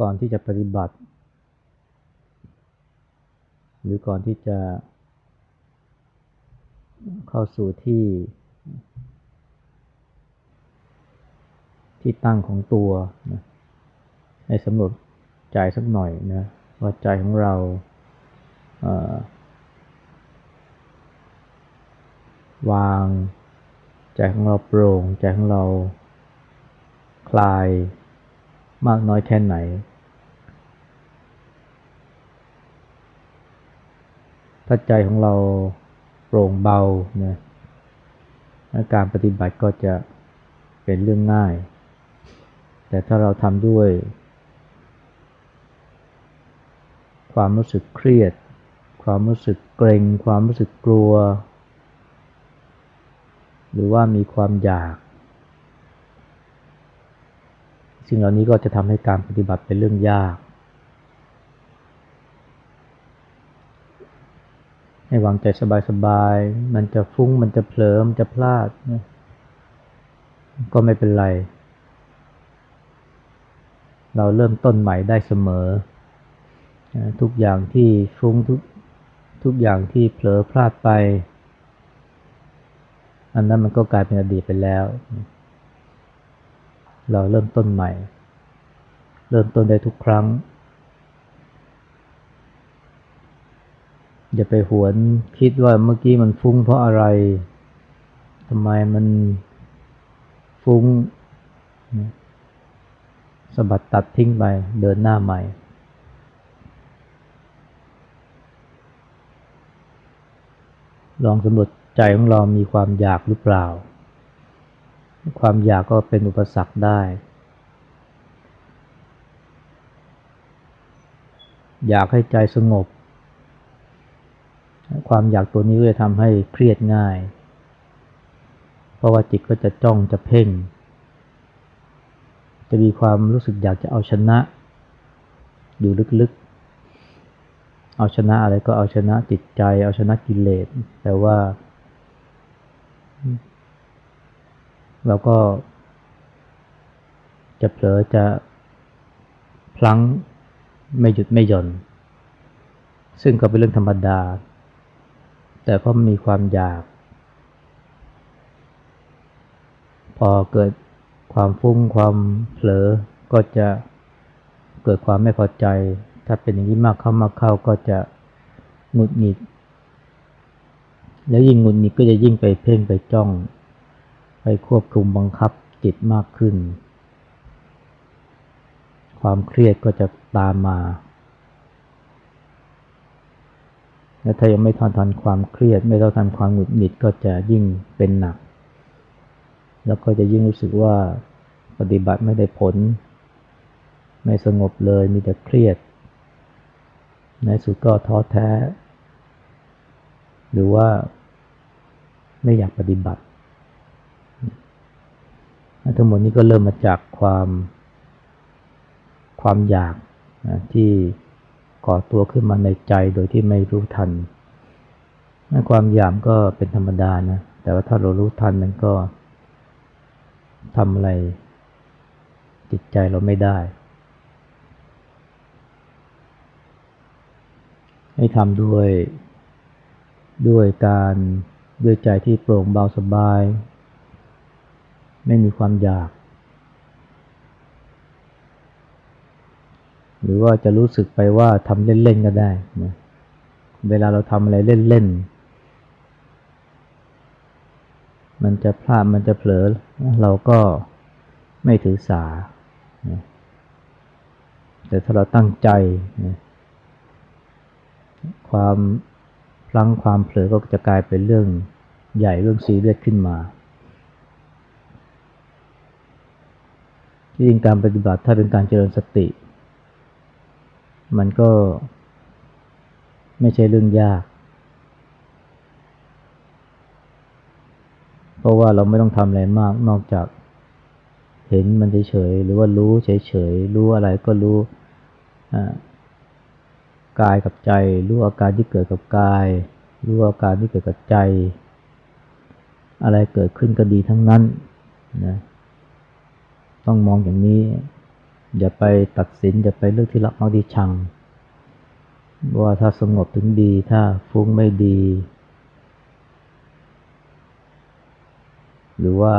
ก่อนที่จะปฏิบัติ หรือก่อนที่จะเข้าสู่ที่ ที่ตั้งของตัวนะให้สำรวจใจสักหน่อยนะว่าใจของเราวาง ใจของเราโปร่ง ใจของเราคลาย มากน้อยแค่ไหน ถ้าใจของเราโปร่งเบาเนี่ยการปฏิบัติก็จะเป็นเรื่องง่าย แต่ถ้าเราทำด้วย ความรู้สึกเครียด ความรู้สึกเกรง ความรู้สึกกลัว หรือว่ามีความอยาก สิ่งเหล่านี้ก็จะทำให้การปฏิบัติเป็นเรื่องยากให้วางใจสบายๆ มันจะฟุ้ง มันจะเผลอ มันจะพลาดก็ไม่เป็นไร เราเริ่มต้นใหม่ได้เสมอ ทุกอย่างที่ฟุ้งทุกทุกอย่างที่เผลอพลาดไป อันนั้นมันก็กลายเป็นอดีตไปแล้ว เราเริ่มต้นใหม่ เริ่มต้นได้ทุกครั้ง อย่าไปหวนคิดว่าเมื่อกี้มันฟุ้งเพราะอะไรทำไมมันฟุ้งสะบัดตัดทิ้งไปเดินหน้าใหม่ ลองสำรวจใจของเรามีความอยากหรือเปล่า ความอยากก็เป็นอุปสรรคได้ อยากให้ใจสงบ ความอยากตัวนี้ก็จะทำให้เครียดง่าย เพราะว่าจิตก็จะจ้องจะเพ่ง จะมีความรู้สึกอยากจะเอาชนะ อยู่ลึกๆ เอาชนะอะไรก็เอาชนะจิตใจ เอาชนะกิเลส แต่ว่า เราก็ จะเผลอจะพลั้งไม่หยุดไม่หย่อน ซึ่งก็เป็นเรื่องธรรมดา แต่เพราะมีความอยาก พอเกิดความฟุ้งความเผลอก็จะเกิดความไม่พอใจ ถ้าเป็นอย่างนี้มากเข้ามากเข้าก็จะหงุดหงิด แล้วยิ่งหงุดหงิดก็จะยิ่งไปเพ่งไปจ้อง ไปควบคุมบังคับจิตมากขึ้น ความเครียดก็จะตามมา และถ้ายังไม่ทันทันความเครียด ไม่ต้องทันความหงุดหงิดก็จะยิ่งเป็นหนัก แล้วก็จะยิ่งรู้สึกว่าปฏิบัติไม่ได้ผล ไม่สงบเลยมีแต่เครียด ในสุดก็ท้อแท้ หรือว่าไม่อยากปฏิบัติ ทั้งหมดนี้ก็เริ่มมาจากความความอยากนะที่ก่อตัวขึ้นมาในใจโดยที่ไม่รู้ทันนความอยากก็เป็นธรรมดานะ แต่ว่าถ้าเรารู้ทันมันก็ทำอะไรจิตใจเราไม่ได้ ให้ทำด้วยด้วยการด้วยใจที่โปร่งเบาสบาย ไม่มีความอยาก หรือว่าจะรู้สึกไปว่าทำเล่น ๆ ก็ได้นะเวลาเราทำอะไรเล่น ๆ มันจะพลาดมันจะเผลอ เราก็ไม่ถือสา แต่ถ้าเราตั้งใจ ความพลั้งความเผลอก็จะกลายเป็นเรื่องใหญ่เรื่องซีเรียสขึ้นมา ที่จริงการปฏิบัติถ้าเป็นการเจริญสติ มันก็ไม่ใช่เรื่องยาก เพราะว่าเราไม่ต้องทำอะไรมากนอกจากเห็นมันเฉยๆ หรือว่ารู้เฉยๆ รู้อะไรก็รู้กายกับใจ รู้อาการที่เกิดกับกาย รู้อาการที่เกิดกับใจ อะไรเกิดขึ้นก็ดีทั้งนั้นนะ ต้องมองอย่างนี้ อย่าไปตัดสิน อย่าไปเลือกที่รักมักที่ชัง ว่าถ้าสงบถึงดีถ้าฟุ้งไม่ดี หรือว่า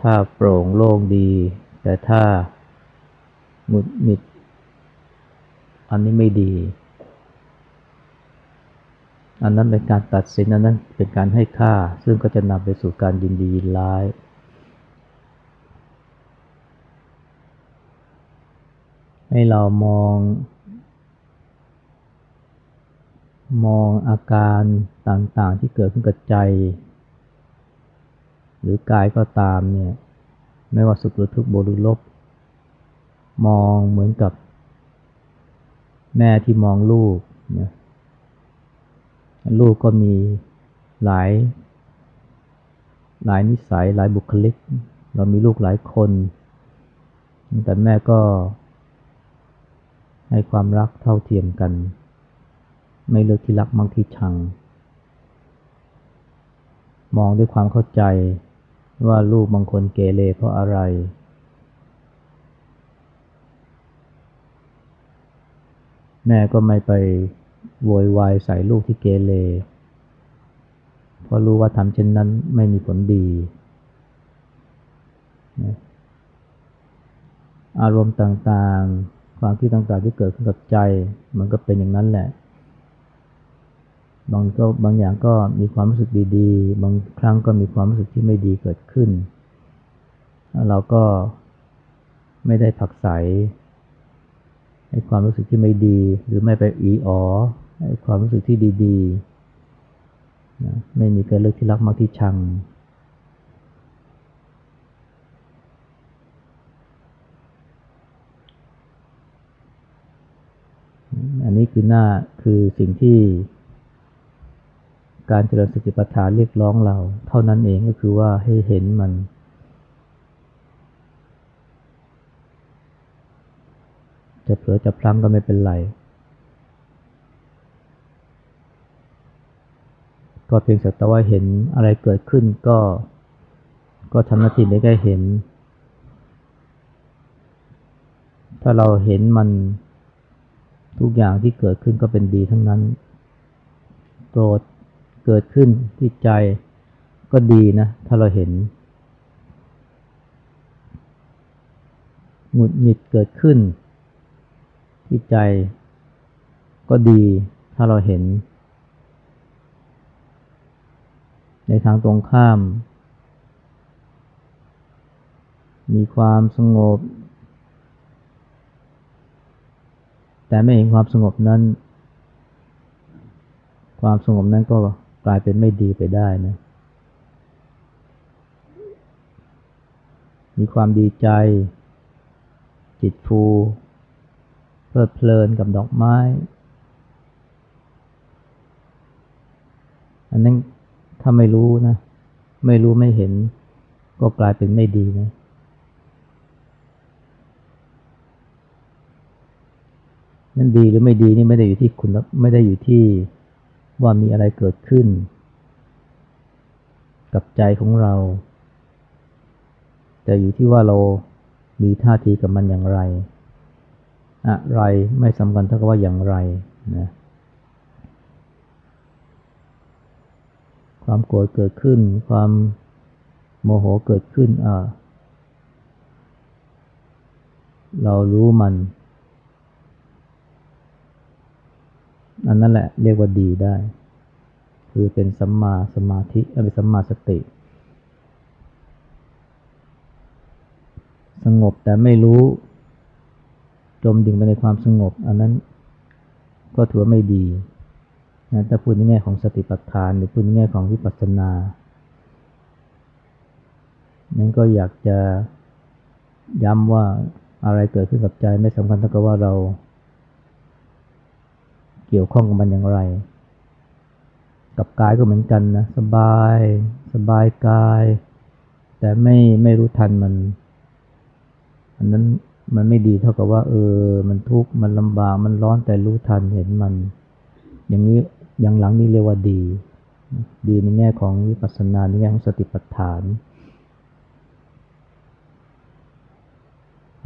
ถ้าโปร่งโล่งดี แต่ถ้าหงุดหงิด อันนี้ไม่ดี อันนั้นเป็นการตัดสินอันนั้นเป็นการให้ค่า ซึ่งก็จะนำไปสู่การยินดียินร้าย ให้เรามอง มองอาการต่างๆที่เกิดขึ้นกับใจ หรือกายก็ตามเนี่ย ไม่ว่าสุขหรือทุกข์บริลบ มองเหมือนกับ แม่ที่มองลูกนะลูกก็มีหลาย หลายนิสัยหลายบุคลิก เรามีลูกหลายคน แต่แม่ก็ ให้ความรักเท่าเทียมกัน ไม่เลือกที่รักมั่งที่ชัง มองด้วยความเข้าใจว่าลูกบางคนเกเรเพราะอะไร แม่ก็ไม่ไปโวยวายใส่ลูกที่เกเรเพราะรู้ว่าทำเช่นนั้นไม่มีผลดี อารมณ์ต่างๆ ความคิดต่างๆที่เกิดขึ้นกับใจ มันก็เป็นอย่างนั้นแหละ บางก็บางอย่างก็มีความรู้สึกดีๆ บางครั้งก็มีความรู้สึกที่ไม่ดีเกิดขึ้น เราก็ไม่ได้ผักใสให้ความรู้สึกที่ไม่ดี หรือไม่ไปอีอ๋อให้ความรู้สึกที่ดีๆนะไม่มีการเลือกที่รักมากที่ชัง อัน นี้คือหน้าคือสิ่งที่ การเจริญสติปัฏฐานเรียกร้องเรา เท่านั้นเองก็คือว่าให้เห็นมัน จะเผลอจะพลั้งก็ไม่เป็นไร ก็เพียงแต่ว่าเห็นอะไรเกิดขึ้นก็ ก็ทำหน้าที่ได้แค่เห็น ถ้าเราเห็นมัน ทุกอย่างที่เกิดขึ้นก็เป็นดีทั้งนั้น โกรธเกิดขึ้นที่ใจก็ดีนะ ถ้าเราเห็น หงุดหงิดเกิดขึ้น ที่ใจก็ดีถ้าเราเห็น ในทางตรงข้าม มีความสงบ แต่ไม่เห็นความสงบนั้น ความสงบนั้นก็กลายเป็นไม่ดีไปได้นะ มีความดีใจ จิตฟูเพลิดเพลินกับดอกไม้ อันนั้นถ้าไม่รู้นะ ไม่รู้ไม่เห็น ก็กลายเป็นไม่ดีนะ นั่นดีหรือไม่ดีนี่ไม่ได้อยู่ที่คุณไม่ได้อยู่ที่ว่ามีอะไรเกิดขึ้น กับใจของเรา แต่อยู่ที่ว่าเรามีท่าทีกับมันอย่างไร อะไรไม่สำคัญเท่ากับว่าอย่างไรนะความโกรธเกิดขึ้น ความโมโหเกิดขึ้นอ่าเรารู้มัน อันนั้นแหละเรียกว่าดีได้ คือเป็นสัมมาสมาธิเป็นสัมมาสติ สงบแต่ไม่รู้ จมดิ่งไปในความสงบ อันนั้นก็ถือว่าไม่ดีนะถ้าพูดในแง่ของสติปัฏฐานหรือพูดในแง่ของวิปัสสนานั้นก็อยากจะย้ำว่าอะไรเกิดขึ้นกับใจไม่สำคัญเท่ากับว่าเรา เกี่ยวข้องกับมันอย่างไร กับกายก็เหมือนกันนะ สบาย สบายกาย แต่ไม่ไม่รู้ทันมัน อันนั้นมันไม่ดีเท่ากับว่า เออ มันทุกข์มันลำบากมันร้อนแต่รู้ทันเห็นมัน อย่างนี้อย่างหลังนี้เรียกว่าดี ดีในแง่ของวิปัสสนาในแง่ของสติปัฏฐาน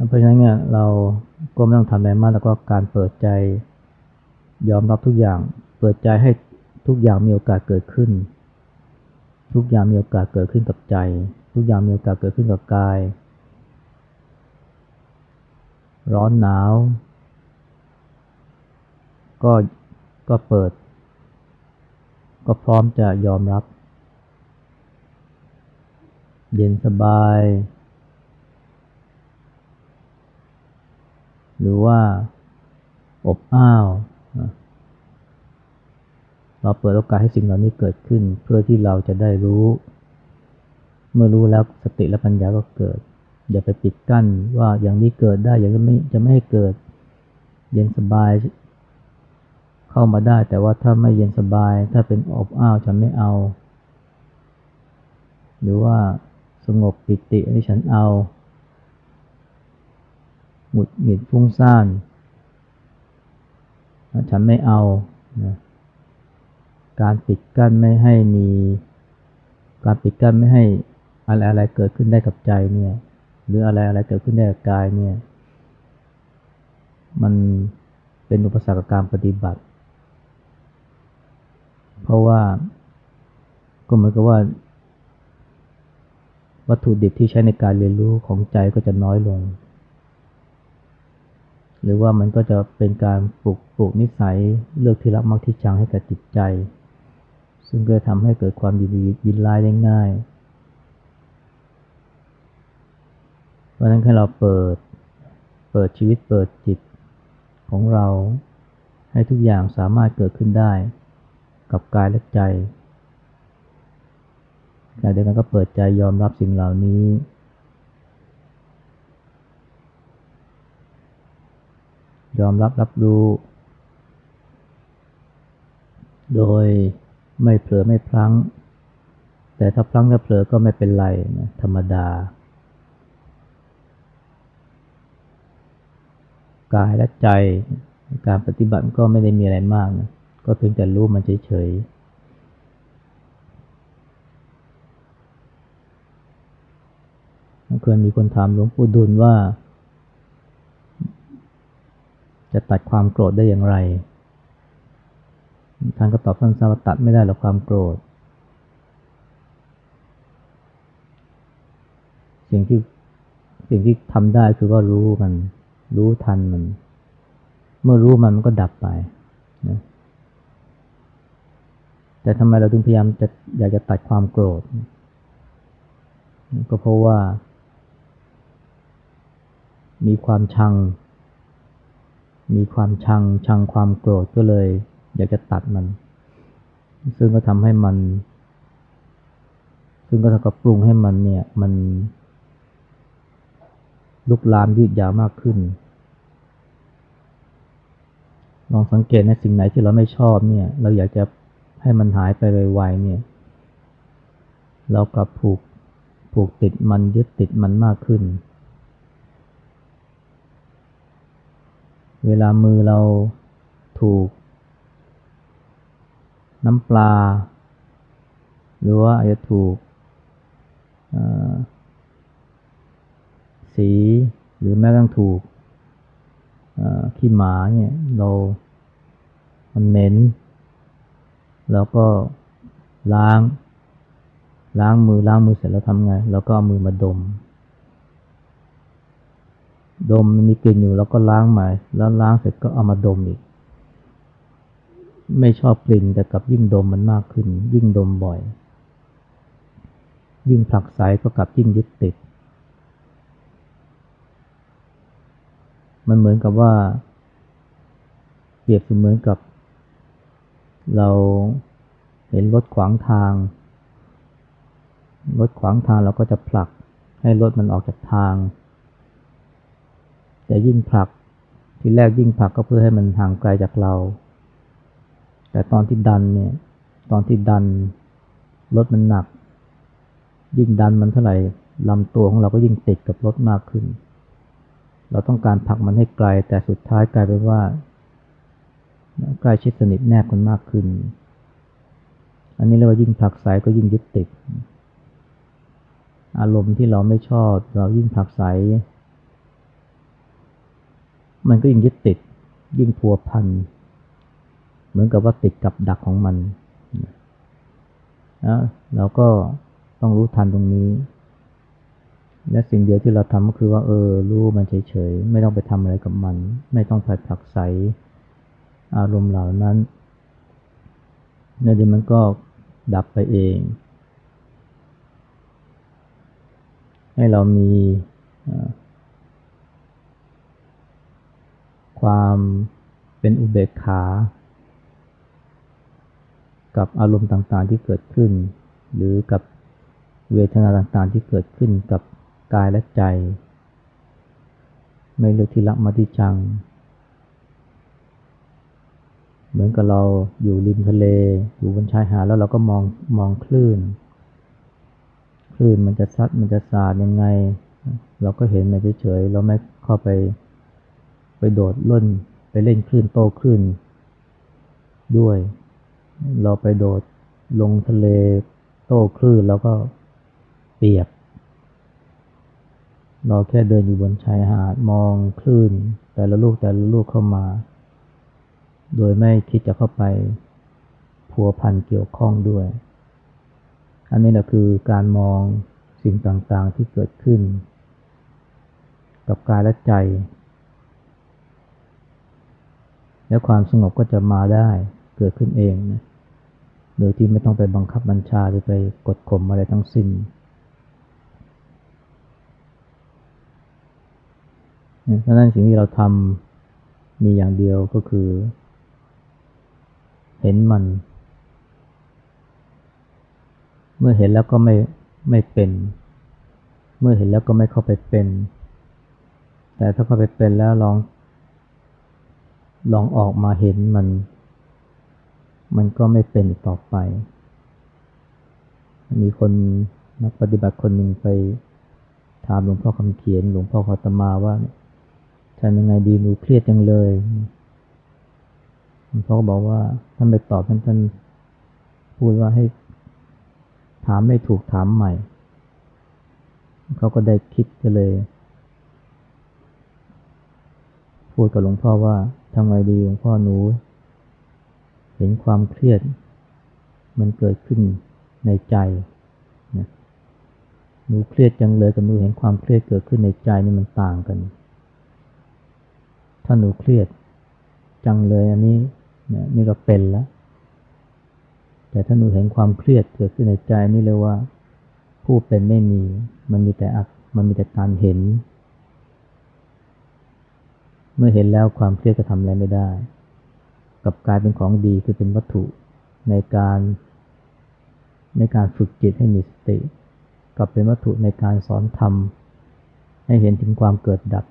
เพราะฉะนั้นเนี่ยเราก็ไม่ต้องทำอะไรมากแล้วก็การเปิดใจ ยอมรับทุกอย่าง เปิดใจให้ทุกอย่างมีโอกาสเกิดขึ้น ทุกอย่างมีโอกาสเกิดขึ้นกับใจ ทุกอย่างมีโอกาสเกิดขึ้นกับกาย ร้อนหนาว ก็ก็เปิด ก็พร้อมจะยอมรับ เย็นสบาย หรือว่าอบอ้าว เราเปิดโอกาสให้สิ่งเหล่านี้เกิดขึ้น เพื่อที่เราจะได้รู้ เมื่อรู้แล้วสติและปัญญาก็เกิด อย่าไปปิดกั้นว่าอย่างนี้เกิดได้อย่างนี้ไม่จะไม่ให้เกิด เย็นสบาย เข้ามาได้ แต่ว่าถ้าไม่เย็นสบาย ถ้าเป็นอบอ้าวจะไม่เอา หรือว่าสงบปิติอันนี้ฉันเอาหมุดหงิดฟุ้งซ่าน ฉันไม่เอานะ การปิดกั้นไม่ให้มี การปิดกั้นไม่ให้อะไรอะไรเกิดขึ้นได้กับใจเนี่ย หรืออะไรอะไรเกิดขึ้นได้กับกายเนี่ย มันเป็นอุปสรรคการปฏิบัติ เพราะว่าก็เหมือนกับว่า วัตถุดิบที่ใช้ในการเรียนรู้ของใจก็จะน้อยลง หรือว่ามันก็จะเป็นการปลูกปลูกนิสัยเลือกที่รักมักที่ชังให้กับจิตใจ ซึ่งก็ทำให้เกิดความยินดียินร้ายได้ง่ายเพราะนั้นให้เราเปิด เปิดชีวิตเปิดจิตของเรา ให้ทุกอย่างสามารถเกิดขึ้นได้ กับกายและใจขณะเดียวกันก็เปิดใจยอมรับสิ่งเหล่านี้ ยอมรับรับรู้ โดย ไม่เผลอไม่พลั้ง แต่ถ้าพลั้งถ้าเผลอก็ไม่เป็นไรนะธรรมดา กายและใจการปฏิบัติก็ไม่ได้มีอะไรมากนะก็เพียงแต่รู้มันเฉยๆเคยมีคนถามหลวงปู่ดุลว่า จะตัดความโกรธได้อย่างไร ท่านก็ตอบสั้นๆว่าตัดไม่ได้หรอกความโกรธ สิ่งที่สิ่งที่ทำได้คือก็รู้มัน รู้ทันมัน เมื่อรู้มันมันก็ดับไปนะแต่ทำไมเราถึงพยายามจะอยากจะตัดความโกรธ ก็เพราะว่า มีความชัง มีความชังชังความโกรธก็เลย อยากจะตัดมัน ซึ่งก็ทำให้มัน ซึ่งก็ทำกับปรุงให้มันเนี่ย มัน ลุกลามยืดยาวมากขึ้น ลองสังเกตในสิ่งไหนที่เราไม่ชอบเนี่ย เราอยากจะให้มันหายไปไวๆเนี่ย เรากลับผูกผูกติดมันยึดติดมันมากขึ้น เวลามือเราถูก น้ำปลา หรือว่าอาจจะถูกสีหรือแม้กระทั่งถูกขี้หมาเนี่ยเรามันเหม็นแล้วก็ล้าง ล้างมือล้างมือเสร็จแล้วทำไงแล้วก็เอามือมาดม ดมมันมีกลิ่นอยู่แล้วก็ล้างใหม่ แล้วล้างเสร็จก็เอามาดมอีก ไม่ชอบกลิ่นแต่กับยิ่งดมมันมากขึ้น ยิ่งดมบ่อย ยิ่งผลักไสก็กลับยิ่งยึดติด มันเหมือนกับว่า เปรียบเสมือนกับ เราเห็นรถขวางทางรถขวางทางเราก็จะผลักให้รถมันออกจากทางแต่ยิ่งผลักทีแรกยิ่งผลักก็เพื่อให้มันห่างไกลจากเรา แต่ตอนที่ดันเนี่ย ตอนที่ดันรถมันหนัก ยิ่งดันมันเท่าไหร่ลำตัวของเราก็ยิ่งติดกับรถมากขึ้น เราต้องการผลักมันให้ไกล แต่สุดท้ายกลายเป็นว่าใกล้ชิดสนิทแนบกันมากขึ้น อันนี้เรียกว่ายิ่งผลักสายก็ยิ่งยึดติด อารมณ์ที่เราไม่ชอบ เรายิ่งผลักสายมันก็ยิ่งยึดติด ยิ่งพัวพัน เหมือนกับว่าติดกับดักของมันนะเราก็ต้องรู้ทันตรงนี้ และสิ่งเดียวที่เราทำก็คือว่า เออ รู้มันเฉยๆ ไม่ต้องไปทำอะไรกับมัน ไม่ต้องไปผลักไสอารมณ์เหล่านั้นเดี๋ยวมันก็ดับไปเอง ให้เรามีความเป็นอุเบกขา กับอารมณ์ต่างๆที่เกิดขึ้น หรือกับเวทนาต่างๆที่เกิดขึ้นกับกายและใจ ไม่เลือกที่ละมาที่จัง เหมือนกับเราอยู่ริมทะเล อยู่บนชายหาดแล้วเราก็มองมองคลื่น คลื่นมันจะซัดมันจะสาดยังไง เราก็เห็นมันเฉยๆเราไม่เข้าไปไปโดดล่นไปเล่นคลื่นโตคลื่นด้วย เราไปโดดลงทะเลโต้คลื่นแล้วก็เปียก เราแค่เดินอยู่บนชายหาดมองคลื่น แต่ละลูกแต่ละลูกเข้ามา โดยไม่คิดจะเข้าไปพัวพันเกี่ยวข้องด้วย อันนี้แหละคือการมองสิ่งต่างๆที่เกิดขึ้น กับกายและใจ แล้วความสงบก็จะมาได้ เกิดขึ้นเองนะโดยที่ไม่ต้องไปบังคับบัญชาหรือไปกดข่มอะไรทั้งสิ้นเพราะนั้นสิ่งที่เราทำมีอย่างเดียวก็คือ เห็นมัน เมื่อเห็นแล้วก็ไม่ไม่เป็น เมื่อเห็นแล้วก็ไม่เข้าไปเป็น แต่ถ้าเข้าไปเป็นแล้วลอง ลองออกมาเห็นมัน มันก็ไม่เป็นอีกต่อไป มีคนนักปฏิบัติคนหนึ่งไปถามหลวงพ่อคำเขียน หลวงพ่อขอตมาว่าท่านยังไงดีหนูเครียดจังเลยหลวงพ่อบอกว่าท่านไปตอบท่านท่านพูดว่าให้ถามไม่ถูกถามใหม่ เขาก็ได้คิดก็เลย พูดกับหลวงพ่อว่าทำไงดีหลวงพ่อหนู เห็นความเครียด มันเกิดขึ้นในใจนะหนูเครียดจังเลยกับหนูเห็นความเครียดเกิดขึ้นในใจนี่มันต่างกัน ถ้าหนูเครียดจังเลยอันนี้นี่ยนี่ก็เป็นแล้ว แต่ถ้าหนูเห็นความเครียดเกิดขึ้นในใจนี่เลยว่า ผู้เป็นไม่มี มันมีแต่อัก มันมีแต่การเห็น เมื่อเห็นแล้วความเครียดก็ทำอะไรไม่ได้ กับกลายเป็นของดีคือเป็นวัตถุในการในการฝึกจิตให้มีสติ กับเป็นวัตถุในการสอนธรรม ให้เห็นถึงความเกิดดับ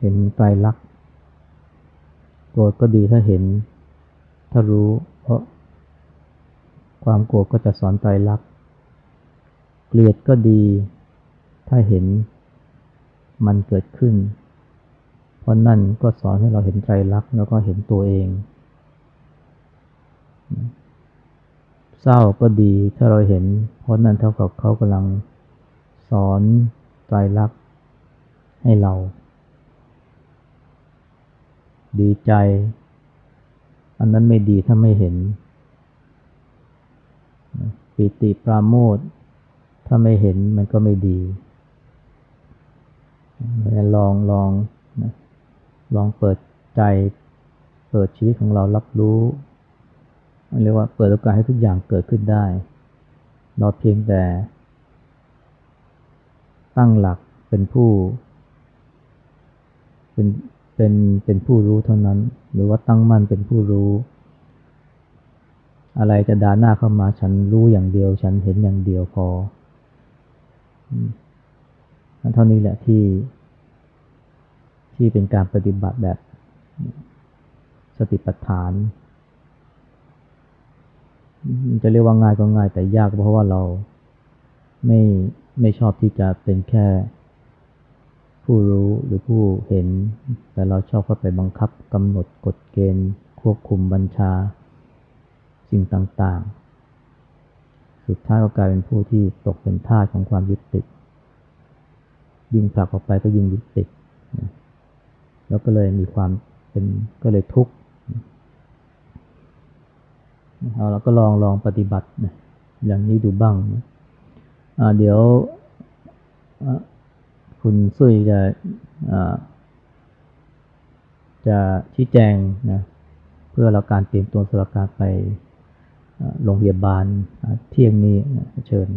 เห็นไตรลักษณ์โกรธก็ดีถ้าเห็น ถ้ารู้ เพราะ ความโกรธก็จะสอนไตรลักษณ์เกลียดก็ดี ถ้าเห็นมันเกิดขึ้น เพราะนั่นก็สอนให้เราเห็นใจรักแล้วก็เห็นตัวเอง เศร้าก็ดีถ้าเราเห็น เพราะนั่นเท่ากับเขากำลังสอนใจรักให้เรา ดีใจ อันนั้นไม่ดีถ้าไม่เห็น ปิติปราโมทถ้าไม่เห็นมันก็ไม่ดีลองลองลองเปิดใจ เปิดชีวิตของเรารับรู้ เรียกว่าเปิดโอกาสให้ทุกอย่างเกิดขึ้นได้ เราเพียงแต่ ตั้งหลักเป็นผู้ เป็นเป็นเป็นผู้รู้เท่านั้น หรือว่าตั้งมั่นเป็นผู้รู้ อะไรจะดาหน้าเข้ามาฉันรู้อย่างเดียว ฉันเห็นอย่างเดียวพอเท่านี้แหละที่ที่เป็นการปฏิบัติแบบสติปัฏฐาน จะเรียกว่าง่ายก็ง่ายแต่ยากเพราะว่าเราไม่ไม่ชอบที่จะเป็นแค่ ผู้รู้หรือผู้เห็น แต่เราชอบเข้าไปบังคับกำหนดกฎเกณฑ์ ควบคุมบัญชา สิ่งต่างๆ สุดท้ายก็กลายเป็นผู้ที่ตกเป็นทาสของความยึดติด ยิ่งผลักออกไปก็ยิ่งยึดติด แล้วก็เลยมีความเป็นก็เลยทุกข์ เอาเราก็ลองลองปฏิบัตินะอย่างนี้ดูบ้างนะเดี๋ยวคุณซุยจะจะชี้แจงนะเพื่อเราการเตรียมตัวสำหรับการไปโรงพยาบาลเที่ยงนี้นะเชิญ